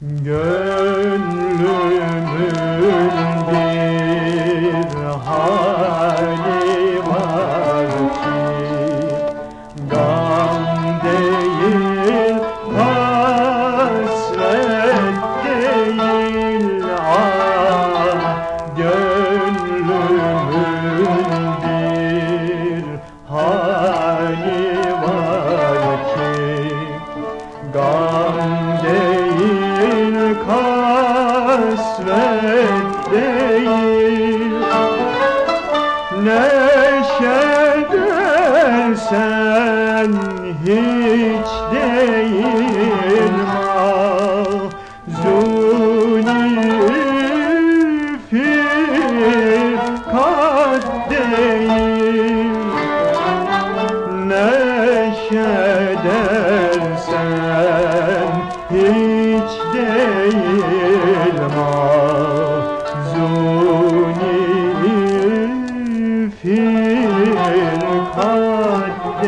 Gönlüm kasvet değil. Neşedersen hiç değil. Mahzuni firkat değil. Neşedersen hiç değil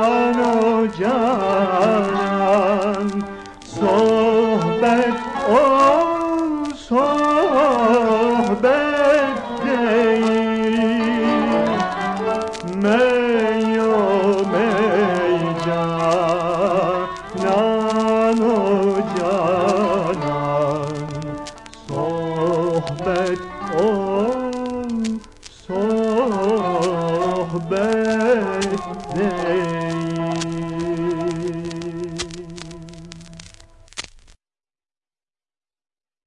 canan o canan Sohbet o sohbet değil